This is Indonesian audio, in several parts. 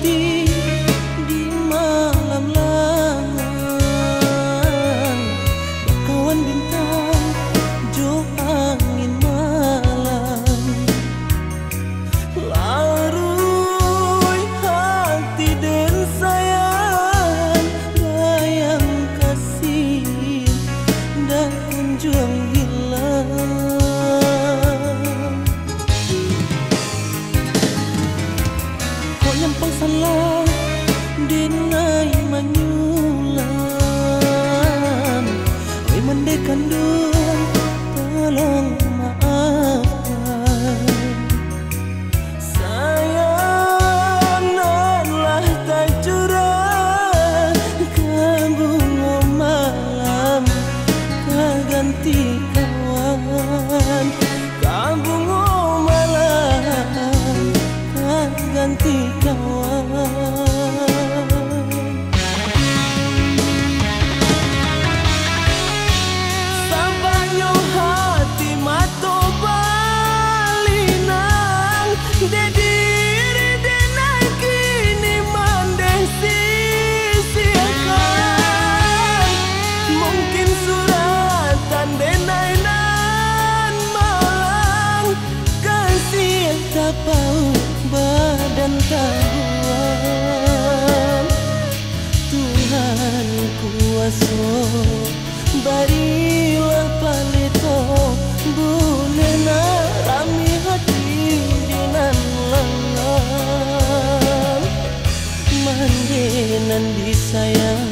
di malam lengan kawan bintang jo angin malam. Larui hati dan sayang Bayang kasih dan kunjungi pengetahuan. Tuhan kuasa Barilah palito Bunena rami hati dinan langan Mandinan disayang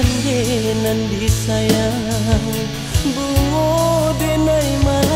Handi nan disayang Bungo denai man.